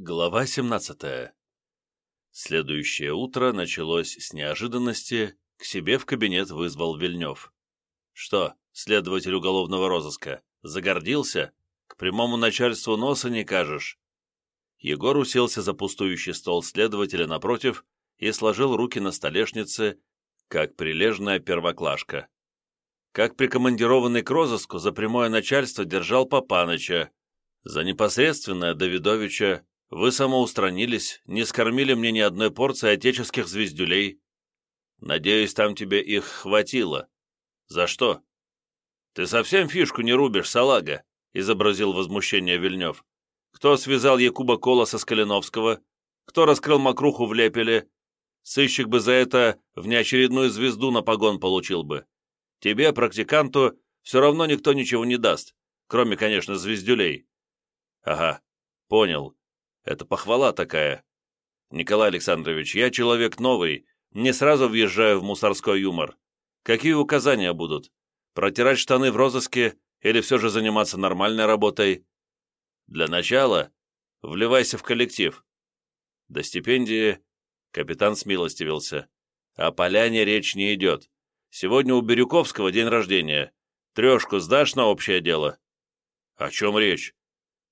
Глава 17 Следующее утро началось с неожиданности, к себе в кабинет вызвал Вильнев. «Что, следователь уголовного розыска, загордился? К прямому начальству носа не кажешь?» Егор уселся за пустующий стол следователя напротив и сложил руки на столешнице, как прилежная первоклашка. Как прикомандированный к розыску за прямое начальство держал Папаныча, за непосредственное Давидовича вы самоустранились, не скормили мне ни одной порции отеческих звездюлей. Надеюсь, там тебе их хватило. За что? Ты совсем фишку не рубишь, салага, изобразил возмущение Вильнев. Кто связал Якуба Кола со Скалиновского? Кто раскрыл мокруху в Лепеле? Сыщик бы за это внеочередную звезду на погон получил бы. Тебе, практиканту, все равно никто ничего не даст, кроме, конечно, звездюлей. Ага, понял. Это похвала такая. Николай Александрович, я человек новый, не сразу въезжаю в мусорской юмор. Какие указания будут? Протирать штаны в розыске или все же заниматься нормальной работой? Для начала вливайся в коллектив. До стипендии капитан смилостивился. О поляне речь не идет. Сегодня у Бирюковского день рождения. Трешку сдашь на общее дело? О чем речь?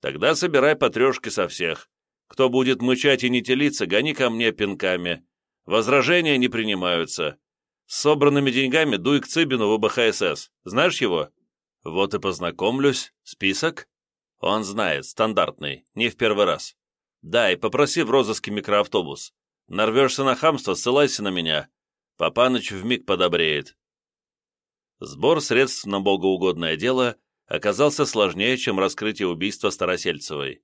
Тогда собирай по трешке со всех. Кто будет мычать и не телиться, гони ко мне пинками. Возражения не принимаются. С собранными деньгами дуй к Цыбину в ОБХСС. Знаешь его? Вот и познакомлюсь. Список? Он знает, стандартный, не в первый раз. Да, и попроси в розыске микроавтобус. Нарвешься на хамство, ссылайся на меня. Папаныч вмиг подобреет. Сбор средств на богоугодное дело оказался сложнее, чем раскрытие убийства Старосельцевой.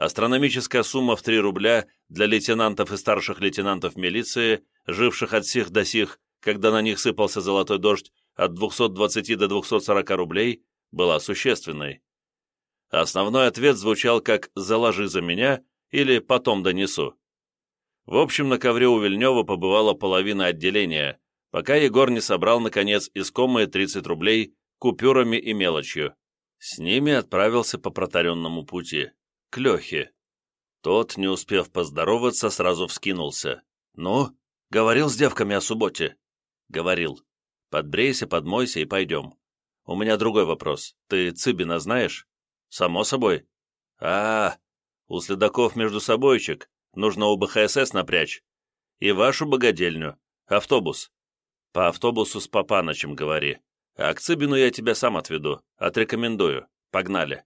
Астрономическая сумма в 3 рубля для лейтенантов и старших лейтенантов милиции, живших от сих до сих, когда на них сыпался золотой дождь от 220 до 240 рублей, была существенной. Основной ответ звучал как «заложи за меня» или «потом донесу». В общем, на ковре у Вильнева побывала половина отделения, пока Егор не собрал, наконец, искомые 30 рублей купюрами и мелочью. С ними отправился по протаренному пути к Лехе. Тот, не успев поздороваться, сразу вскинулся. «Ну, говорил с девками о субботе?» «Говорил. Подбрейся, подмойся и пойдем. У меня другой вопрос. Ты Цыбина знаешь?» «Само собой». «А, у следаков между собойчик. Нужно у БХСС напрячь. И вашу богадельню. Автобус. По автобусу с Папанычем говори. А к Цыбину я тебя сам отведу. Отрекомендую. Погнали».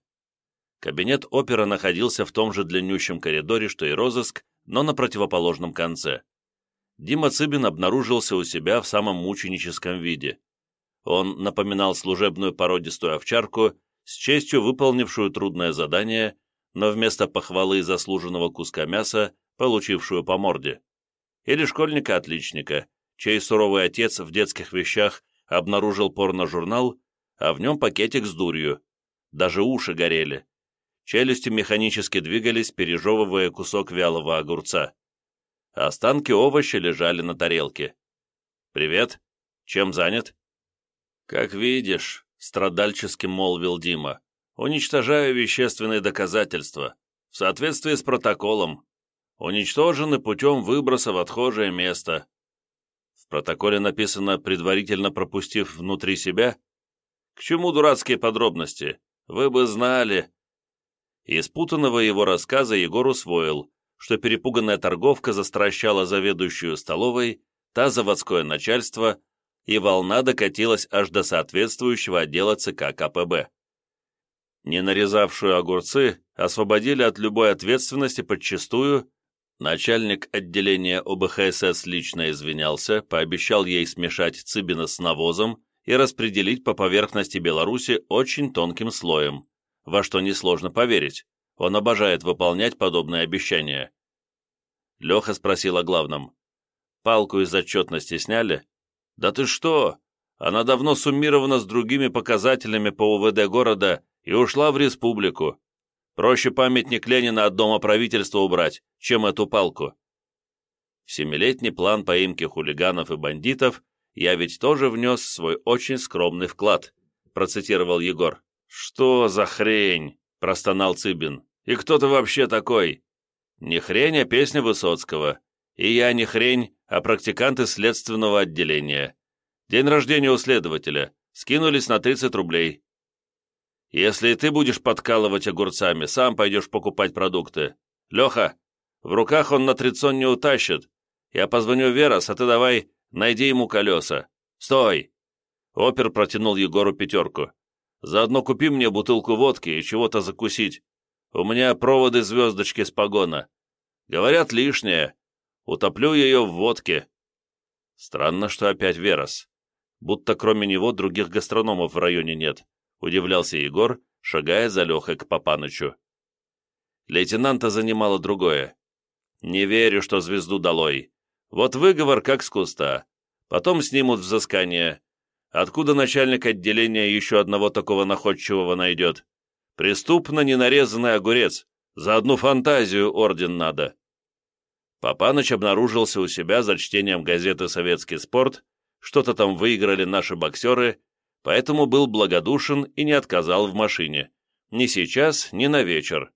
Кабинет опера находился в том же длиннющем коридоре, что и розыск, но на противоположном конце. Дима Цыбин обнаружился у себя в самом мученическом виде. Он напоминал служебную породистую овчарку, с честью выполнившую трудное задание, но вместо похвалы заслуженного куска мяса, получившую по морде. Или школьника-отличника, чей суровый отец в детских вещах обнаружил порно-журнал, а в нем пакетик с дурью. Даже уши горели челюсти механически двигались, пережевывая кусок вялого огурца. Останки овоща лежали на тарелке. «Привет. Чем занят?» «Как видишь», — страдальчески молвил Дима, «уничтожаю вещественные доказательства в соответствии с протоколом. Уничтожены путем выброса в отхожее место». В протоколе написано, предварительно пропустив внутри себя. «К чему дурацкие подробности? Вы бы знали», из путанного его рассказа Егор усвоил, что перепуганная торговка застращала заведующую столовой, та заводское начальство, и волна докатилась аж до соответствующего отдела ЦК КПБ. Не нарезавшую огурцы освободили от любой ответственности подчистую, начальник отделения ОБХСС лично извинялся, пообещал ей смешать Цыбина с навозом и распределить по поверхности Беларуси очень тонким слоем во что несложно поверить. Он обожает выполнять подобные обещания. Леха спросил о главном. «Палку из отчетности сняли?» «Да ты что? Она давно суммирована с другими показателями по УВД города и ушла в республику. Проще памятник Ленина от Дома правительства убрать, чем эту палку». Семилетний план поимки хулиганов и бандитов я ведь тоже внес свой очень скромный вклад, процитировал Егор. «Что за хрень?» – простонал Цыбин. «И кто ты вообще такой?» Не хрень, а песня Высоцкого. И я не хрень, а практиканты следственного отделения. День рождения у следователя. Скинулись на 30 рублей. Если ты будешь подкалывать огурцами, сам пойдешь покупать продукты. Леха, в руках он на трицон не утащит. Я позвоню Верас, а ты давай найди ему колеса. Стой!» Опер протянул Егору пятерку. «Заодно купи мне бутылку водки и чего-то закусить. У меня проводы звездочки с погона. Говорят, лишнее. Утоплю ее в водке». Странно, что опять Верас. Будто кроме него других гастрономов в районе нет, удивлялся Егор, шагая за Лехой к Папанычу. Лейтенанта занимало другое. «Не верю, что звезду долой. Вот выговор как с куста. Потом снимут взыскание. Откуда начальник отделения еще одного такого находчивого найдет? Преступно ненарезанный огурец. За одну фантазию орден надо. Папаныч обнаружился у себя за чтением газеты «Советский спорт», что-то там выиграли наши боксеры, поэтому был благодушен и не отказал в машине. Ни сейчас, ни на вечер.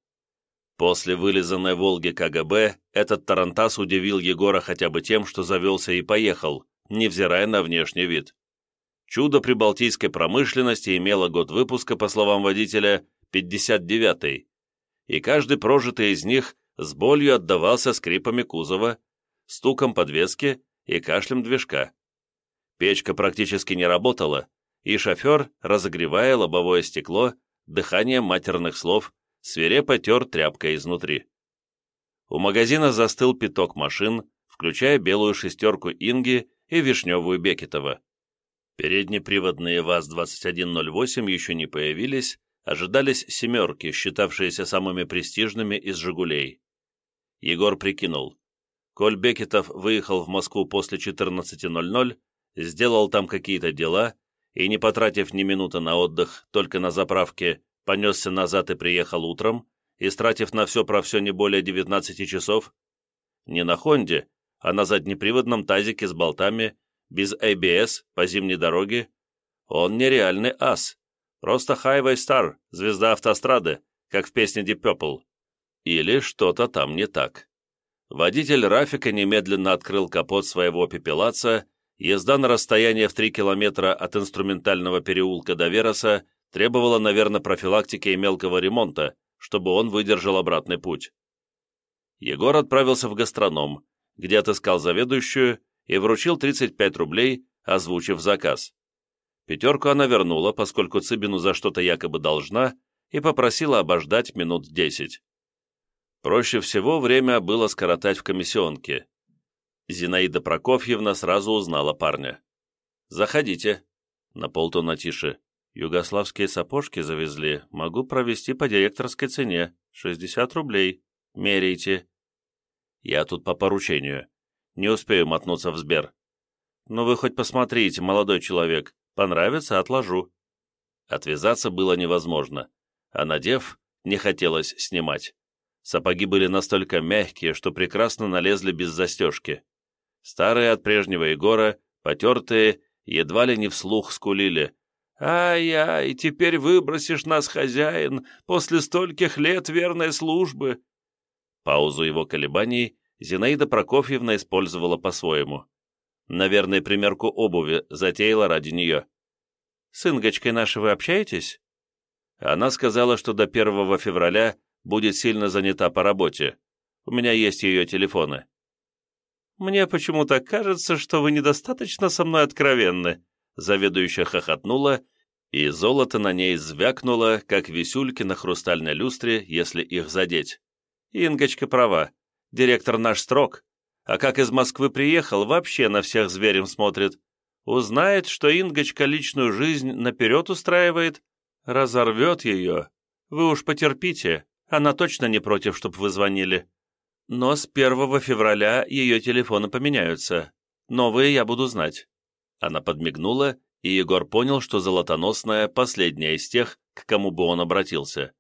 После вылизанной «Волги» КГБ этот тарантас удивил Егора хотя бы тем, что завелся и поехал, невзирая на внешний вид. Чудо прибалтийской промышленности имело год выпуска, по словам водителя, 59-й, и каждый прожитый из них с болью отдавался скрипами кузова, стуком подвески и кашлем движка. Печка практически не работала, и шофер, разогревая лобовое стекло, дыханием матерных слов, свирепо тер тряпкой изнутри. У магазина застыл пяток машин, включая белую шестерку Инги и вишневую Бекетова. Переднеприводные ВАЗ-2108 еще не появились, ожидались «семерки», считавшиеся самыми престижными из «Жигулей». Егор прикинул. Коль Бекетов выехал в Москву после 14.00, сделал там какие-то дела и, не потратив ни минуты на отдых, только на заправке, понесся назад и приехал утром, истратив на все про все не более 19 часов, не на Хонде, а на заднеприводном тазике с болтами, без ABS, по зимней дороге, он нереальный ас, просто Highway Star, звезда автострады, как в песне Deep Purple. Или что-то там не так. Водитель Рафика немедленно открыл капот своего пепелаца, езда на расстояние в 3 километра от инструментального переулка до Вероса требовала, наверное, профилактики и мелкого ремонта, чтобы он выдержал обратный путь. Егор отправился в гастроном, где отыскал заведующую и вручил 35 рублей, озвучив заказ. Пятерку она вернула, поскольку Цыбину за что-то якобы должна, и попросила обождать минут десять. Проще всего время было скоротать в комиссионке. Зинаида Прокофьевна сразу узнала парня. «Заходите». На полтона тише. «Югославские сапожки завезли. Могу провести по директорской цене. 60 рублей. Меряйте». «Я тут по поручению. Не успею мотнуться в Сбер». «Ну вы хоть посмотрите, молодой человек. Понравится — отложу». Отвязаться было невозможно, а надев, не хотелось снимать. Сапоги были настолько мягкие, что прекрасно налезли без застежки. Старые от прежнего Егора, потертые, едва ли не вслух скулили. «Ай-ай, теперь выбросишь нас, хозяин, после стольких лет верной службы!» Паузу его колебаний Зинаида Прокофьевна использовала по-своему. Наверное, примерку обуви затеяла ради нее. «С Ингочкой нашей вы общаетесь?» Она сказала, что до 1 февраля будет сильно занята по работе. У меня есть ее телефоны». «Мне почему-то кажется, что вы недостаточно со мной откровенны», заведующая хохотнула, и золото на ней звякнуло, как висюльки на хрустальной люстре, если их задеть. Ингочка права. Директор наш строг. А как из Москвы приехал, вообще на всех зверем смотрит. Узнает, что Ингочка личную жизнь наперед устраивает, разорвет ее. Вы уж потерпите. Она точно не против, чтоб вы звонили. Но с 1 февраля ее телефоны поменяются. Новые я буду знать». Она подмигнула, и Егор понял, что золотоносная – последняя из тех, к кому бы он обратился.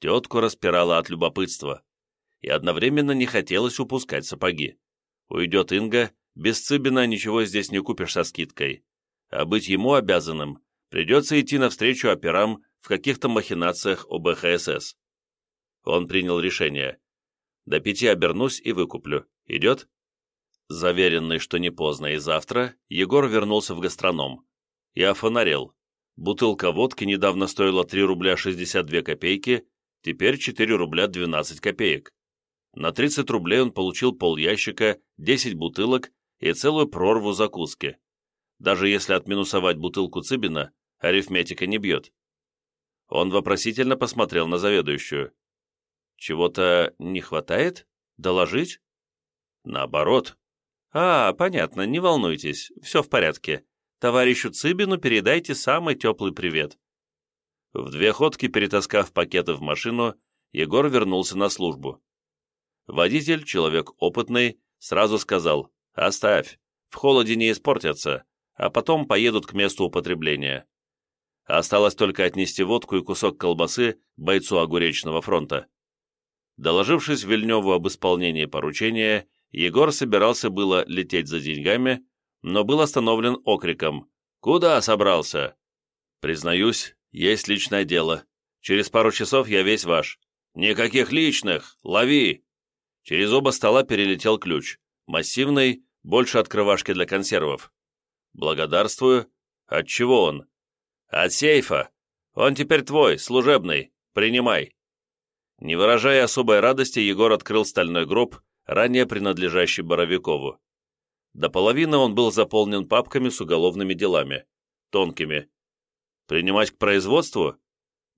Тетку распирала от любопытства. И одновременно не хотелось упускать сапоги. Уйдет Инга, без Цыбина ничего здесь не купишь со скидкой. А быть ему обязанным придется идти навстречу операм в каких-то махинациях ОБХСС. Он принял решение. До пяти обернусь и выкуплю. Идет?» Заверенный, что не поздно и завтра, Егор вернулся в гастроном. Я фонарел. Бутылка водки недавно стоила 3 рубля 62 копейки, теперь 4 рубля 12 копеек. На 30 рублей он получил пол ящика, 10 бутылок и целую прорву закуски. Даже если отминусовать бутылку Цыбина, арифметика не бьет. Он вопросительно посмотрел на заведующую. «Чего-то не хватает? Доложить?» «Наоборот». «А, понятно, не волнуйтесь, все в порядке. Товарищу Цыбину передайте самый теплый привет». В две ходки, перетаскав пакеты в машину, Егор вернулся на службу. Водитель, человек опытный, сразу сказал «Оставь, в холоде не испортятся, а потом поедут к месту употребления». Осталось только отнести водку и кусок колбасы бойцу Огуречного фронта. Доложившись Вильневу об исполнении поручения, Егор собирался было лететь за деньгами, но был остановлен окриком «Куда собрался?» «Признаюсь, есть личное дело. Через пару часов я весь ваш. Никаких личных! Лови!» Через оба стола перелетел ключ. Массивный, больше открывашки для консервов. «Благодарствую. От чего он?» «От сейфа. Он теперь твой, служебный. Принимай». Не выражая особой радости, Егор открыл стальной гроб, ранее принадлежащий Боровикову. До половины он был заполнен папками с уголовными делами. Тонкими. Принимать к производству?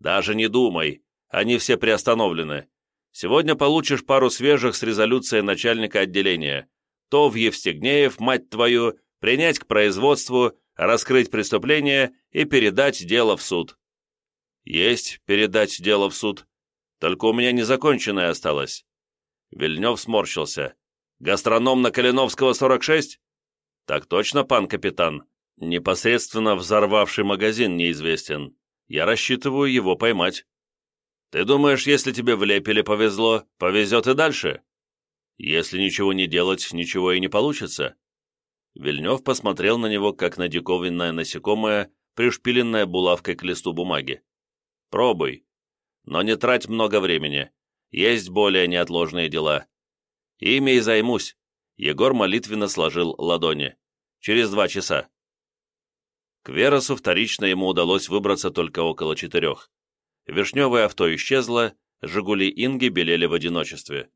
Даже не думай. Они все приостановлены. Сегодня получишь пару свежих с резолюцией начальника отделения. То в Евстигнеев, мать твою, принять к производству, раскрыть преступление и передать дело в суд. Есть передать дело в суд. Только у меня незаконченное осталось. Вильнев сморщился. Гастроном на Калиновского, 46? Так точно, пан капитан. Непосредственно взорвавший магазин неизвестен. Я рассчитываю его поймать. Ты думаешь, если тебе влепили повезло, повезет и дальше? Если ничего не делать, ничего и не получится. Вильнев посмотрел на него, как на диковинное насекомое, пришпиленное булавкой к листу бумаги. Пробуй. Но не трать много времени. Есть более неотложные дела. Ими и займусь. Егор молитвенно сложил ладони. Через два часа. К Веросу вторично ему удалось выбраться только около четырех. Вишневое авто исчезло, «Жигули» Инги белели в одиночестве.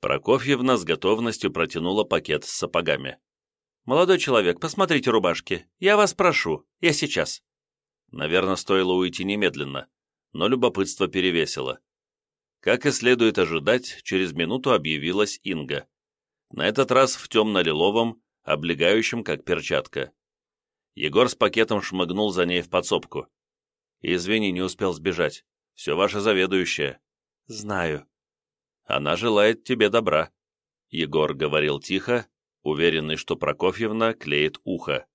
Прокофьевна с готовностью протянула пакет с сапогами. «Молодой человек, посмотрите рубашки. Я вас прошу. Я сейчас». Наверное, стоило уйти немедленно, но любопытство перевесило. Как и следует ожидать, через минуту объявилась Инга. На этот раз в темно-лиловом, облегающем как перчатка. Егор с пакетом шмыгнул за ней в подсобку. Извини, не успел сбежать. Все ваше заведующее. Знаю. Она желает тебе добра. Егор говорил тихо, уверенный, что Прокофьевна клеит ухо.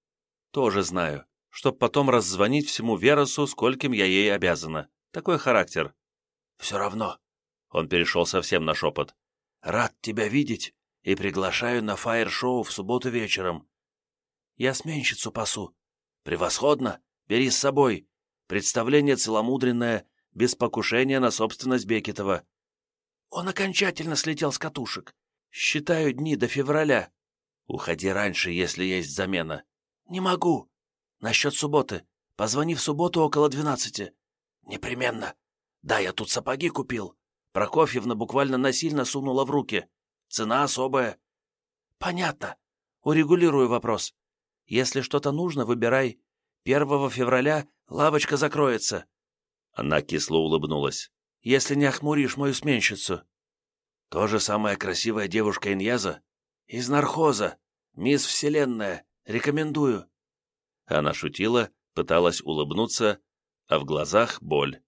Тоже знаю, чтоб потом раззвонить всему Веросу, скольким я ей обязана. Такой характер. Все равно. Он перешел совсем на шепот. Рад тебя видеть и приглашаю на фаер-шоу в субботу вечером. Я сменщицу пасу. Превосходно. Бери с собой. Представление целомудренное, без покушения на собственность Бекетова. Он окончательно слетел с катушек. Считаю дни до февраля. Уходи раньше, если есть замена. Не могу. Насчет субботы. Позвони в субботу около двенадцати. Непременно. Да, я тут сапоги купил. Прокофьевна буквально насильно сунула в руки. Цена особая. Понятно. Урегулирую вопрос. Если что-то нужно, выбирай. Первого февраля лавочка закроется». Она кисло улыбнулась. «Если не охмуришь мою сменщицу». «То же самая красивая девушка Иньяза? Из нархоза. Мисс Вселенная. Рекомендую». Она шутила, пыталась улыбнуться, а в глазах боль.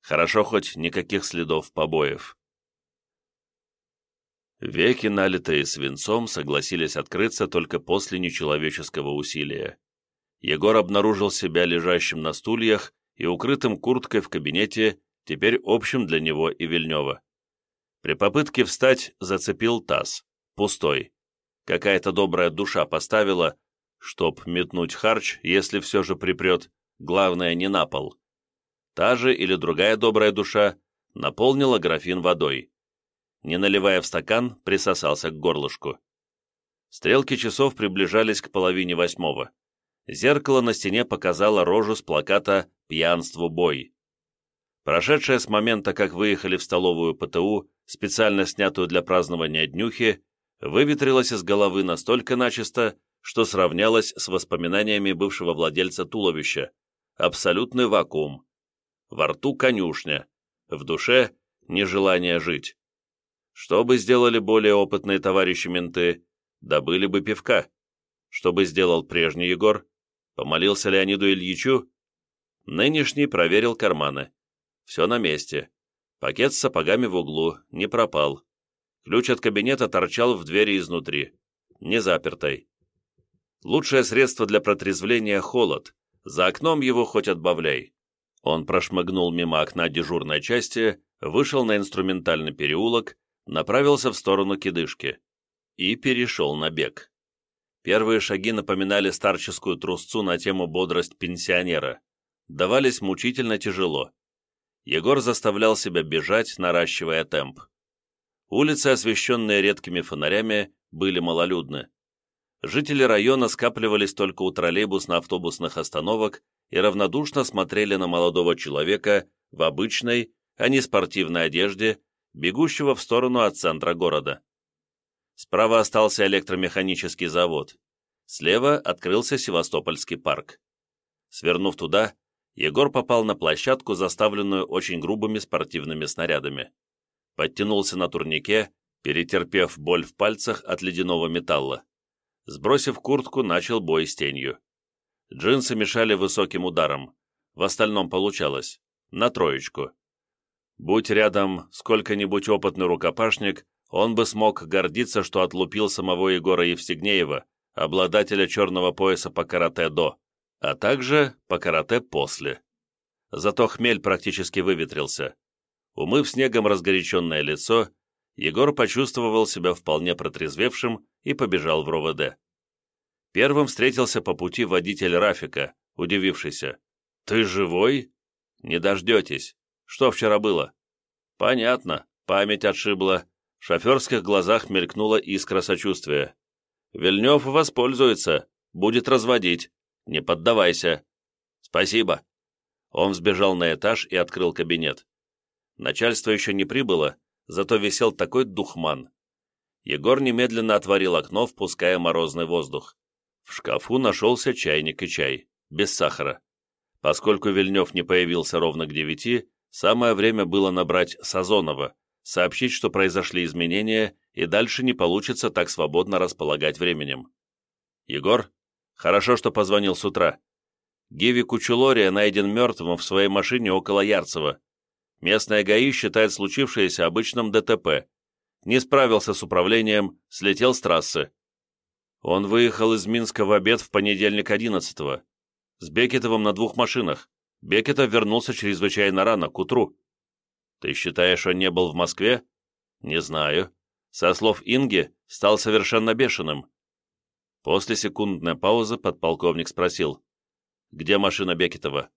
Хорошо хоть никаких следов побоев. Веки, налитые свинцом, согласились открыться только после нечеловеческого усилия. Егор обнаружил себя лежащим на стульях и укрытым курткой в кабинете, теперь общим для него и Вильнева. При попытке встать зацепил таз, пустой. Какая-то добрая душа поставила, чтоб метнуть харч, если все же припрет, главное не на пол. Та же или другая добрая душа наполнила графин водой. не наливая в стакан, присосался к горлышку. Стрелки часов приближались к половине восьмого. Зеркало на стене показало рожу с плаката «Пьянству бой». Прошедшая с момента, как выехали в столовую ПТУ, специально снятую для празднования днюхи, выветрилась из головы настолько начисто, что сравнялась с воспоминаниями бывшего владельца туловища. Абсолютный вакуум. Во рту конюшня, в душе нежелание жить. Что бы сделали более опытные товарищи менты, добыли бы пивка. Что бы сделал прежний Егор? Помолился Леониду Ильичу? Нынешний проверил карманы. Все на месте. Пакет с сапогами в углу, не пропал. Ключ от кабинета торчал в двери изнутри, не запертой. Лучшее средство для протрезвления — холод. За окном его хоть отбавляй. Он прошмыгнул мимо окна дежурной части, вышел на инструментальный переулок, направился в сторону кидышки и перешел на бег. Первые шаги напоминали старческую трусцу на тему бодрость пенсионера. Давались мучительно тяжело. Егор заставлял себя бежать, наращивая темп. Улицы, освещенные редкими фонарями, были малолюдны. Жители района скапливались только у троллейбусно-автобусных остановок и равнодушно смотрели на молодого человека в обычной, а не спортивной одежде, бегущего в сторону от центра города. Справа остался электромеханический завод. Слева открылся Севастопольский парк. Свернув туда, Егор попал на площадку, заставленную очень грубыми спортивными снарядами. Подтянулся на турнике, перетерпев боль в пальцах от ледяного металла. Сбросив куртку, начал бой с тенью. Джинсы мешали высоким ударом. В остальном получалось. На троечку. Будь рядом сколько-нибудь опытный рукопашник, он бы смог гордиться, что отлупил самого Егора Евстигнеева, обладателя черного пояса по карате-до, а также по карате после. Зато хмель практически выветрился. Умыв снегом разгоряченное лицо, Егор почувствовал себя вполне протрезвевшим и побежал в РОВД. Первым встретился по пути водитель Рафика, удивившийся. «Ты живой?» «Не дождетесь. Что вчера было?» «Понятно. Память отшибла. Шоферских глазах мелькнула искра сочувствия. «Вильнев воспользуется, будет разводить. Не поддавайся». «Спасибо». Он сбежал на этаж и открыл кабинет. Начальство еще не прибыло, зато висел такой духман. Егор немедленно отворил окно, впуская морозный воздух. В шкафу нашелся чайник и чай, без сахара. Поскольку Вильнев не появился ровно к девяти, самое время было набрать Сазонова, сообщить, что произошли изменения, и дальше не получится так свободно располагать временем. «Егор, хорошо, что позвонил с утра. Гиви Кучулория найден мертвым в своей машине около Ярцева. Местная ГАИ считает случившееся обычным ДТП. Не справился с управлением, слетел с трассы. Он выехал из Минска в обед в понедельник 11-го. С Бекетовым на двух машинах. Бекетов вернулся чрезвычайно рано, к утру. Ты считаешь, он не был в Москве? Не знаю. Со слов Инги, стал совершенно бешеным. После секундной паузы подполковник спросил. Где машина Бекетова?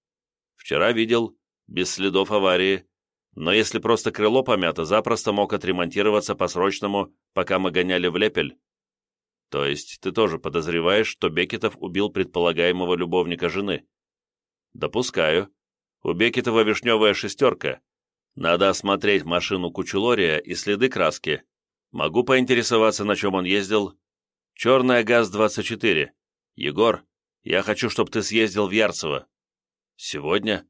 Вчера видел. Без следов аварии. Но если просто крыло помято, запросто мог отремонтироваться по-срочному, пока мы гоняли в Лепель. То есть ты тоже подозреваешь, что Бекетов убил предполагаемого любовника жены? Допускаю. У Бекетова вишневая шестерка, надо осмотреть машину Кучулория и следы краски. Могу поинтересоваться, на чем он ездил. Черная ГАЗ-24. Егор, я хочу, чтобы ты съездил в Ярцево. Сегодня?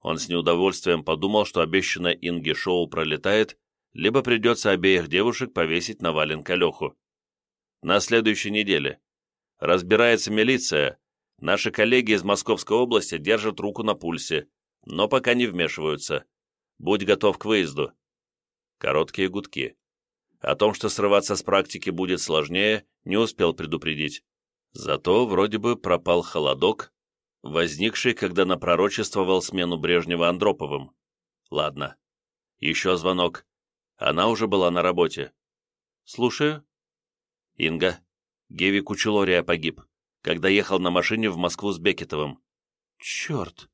Он с неудовольствием подумал, что обещанное Инге шоу пролетает, либо придется обеих девушек повесить на валенка Леху. На следующей неделе. Разбирается милиция. Наши коллеги из Московской области держат руку на пульсе, но пока не вмешиваются. Будь готов к выезду. Короткие гудки. О том, что срываться с практики будет сложнее, не успел предупредить. Зато вроде бы пропал холодок, возникший, когда напророчествовал смену Брежнева Андроповым. Ладно. Еще звонок. Она уже была на работе. Слушаю. Инга. Геви Кучелория погиб, когда ехал на машине в Москву с Бекетовым. Черт.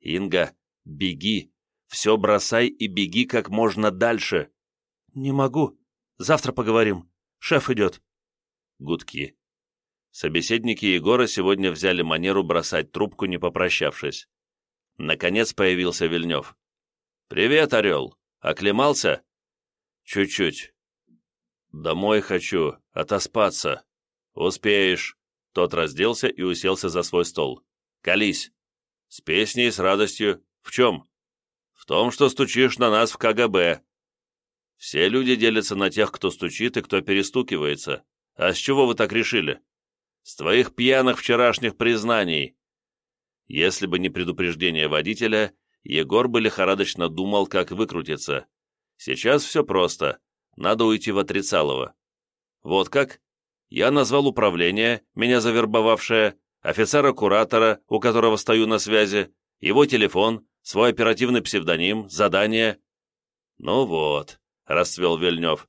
Инга, беги, все бросай и беги как можно дальше». «Не могу. Завтра поговорим. Шеф идет». Гудки. Собеседники Егора сегодня взяли манеру бросать трубку, не попрощавшись. Наконец появился Вильнев. «Привет, Орел! Оклемался?» «Чуть-чуть. Домой хочу, отоспаться. Успеешь». Тот разделся и уселся за свой стол. «Колись. С песней, с радостью. В чем?» «В том, что стучишь на нас в КГБ». «Все люди делятся на тех, кто стучит и кто перестукивается. А с чего вы так решили?» «С твоих пьяных вчерашних признаний». Если бы не предупреждение водителя, Егор бы лихорадочно думал, как выкрутиться. Сейчас все просто. Надо уйти в отрицалово. Вот как? Я назвал управление, меня завербовавшее, офицера-куратора, у которого стою на связи, его телефон, свой оперативный псевдоним, задание. Ну вот, расцвел Вильнев.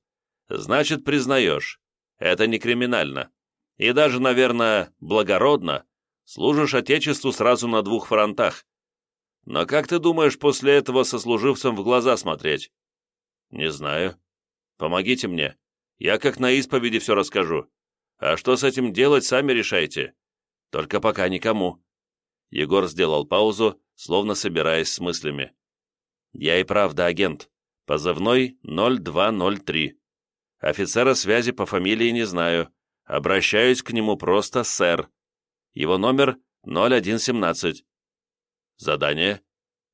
Значит, признаешь. Это не криминально. И даже, наверное, благородно. Служишь Отечеству сразу на двух фронтах. Но как ты думаешь после этого сослуживцам в глаза смотреть? Не знаю. Помогите мне. Я как на исповеди все расскажу. А что с этим делать, сами решайте. Только пока никому. Егор сделал паузу, словно собираясь с мыслями. Я и правда агент. Позывной 0203. Офицера связи по фамилии не знаю. Обращаюсь к нему просто сэр. Его номер 0117. Задание.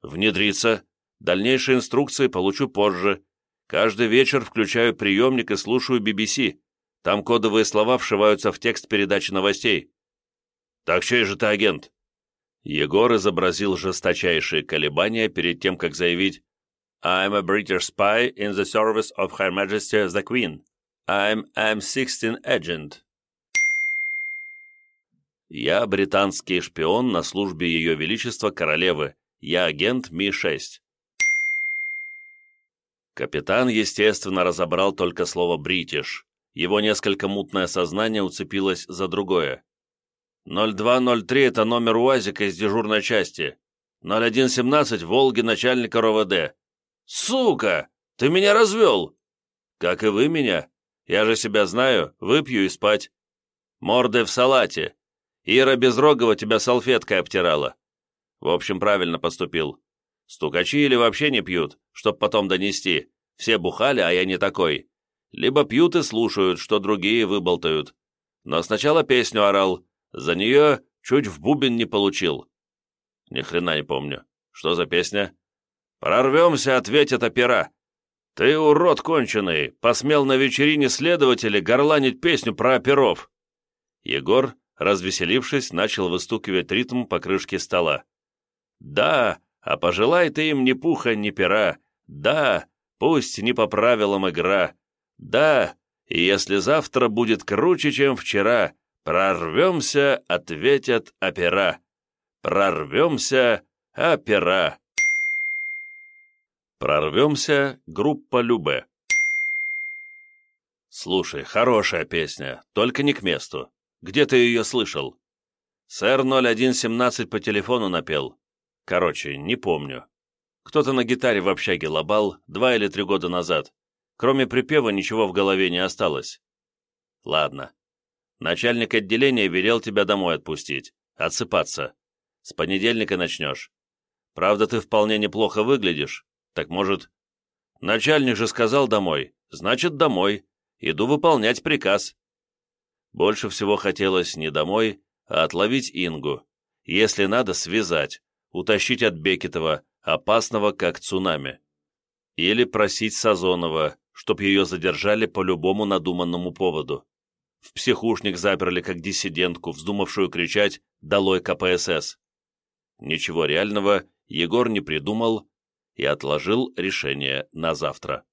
Внедриться. Дальнейшие инструкции получу позже. Каждый вечер включаю приемник и слушаю BBC. Там кодовые слова вшиваются в текст передачи новостей. Так чей же ты агент? Егор изобразил жесточайшие колебания перед тем, как заявить I'm a British spy in the service of Her Majesty the Queen. I'm M16 agent. Я британский шпион на службе Ее Величества Королевы. Я агент Ми-6. Капитан, естественно, разобрал только слово «бритиш». Его несколько мутное сознание уцепилось за другое. 0203 — это номер УАЗика из дежурной части. 0117 — Волги начальника РОВД. Сука! Ты меня развел! Как и вы меня. Я же себя знаю, выпью и спать. Морды в салате. Ира Безрогова тебя салфеткой обтирала. В общем, правильно поступил. Стукачи или вообще не пьют, чтоб потом донести. Все бухали, а я не такой. Либо пьют и слушают, что другие выболтают. Но сначала песню орал. За нее чуть в бубен не получил. Ни хрена не помню. Что за песня? «Прорвемся», — ответят опера. «Ты, урод конченый, посмел на вечерине следователя горланить песню про оперов». Егор развеселившись, начал выстукивать ритм по крышке стола. «Да, а пожелай ты им ни пуха, ни пера. Да, пусть не по правилам игра. Да, и если завтра будет круче, чем вчера, прорвемся, ответят опера. Прорвемся, опера». Прорвемся, группа Любе. Слушай, хорошая песня, только не к месту. Где ты ее слышал?» «Сэр 0117 по телефону напел. Короче, не помню. Кто-то на гитаре в общаге лобал два или три года назад. Кроме припева ничего в голове не осталось. Ладно. Начальник отделения велел тебя домой отпустить, отсыпаться. С понедельника начнешь. Правда, ты вполне неплохо выглядишь. Так может... Начальник же сказал домой. Значит, домой. Иду выполнять приказ. Больше всего хотелось не домой, а отловить Ингу. Если надо, связать, утащить от Бекетова, опасного как цунами. Или просить Сазонова, чтоб ее задержали по любому надуманному поводу. В психушник заперли как диссидентку, вздумавшую кричать «Долой КПСС!». Ничего реального Егор не придумал и отложил решение на завтра.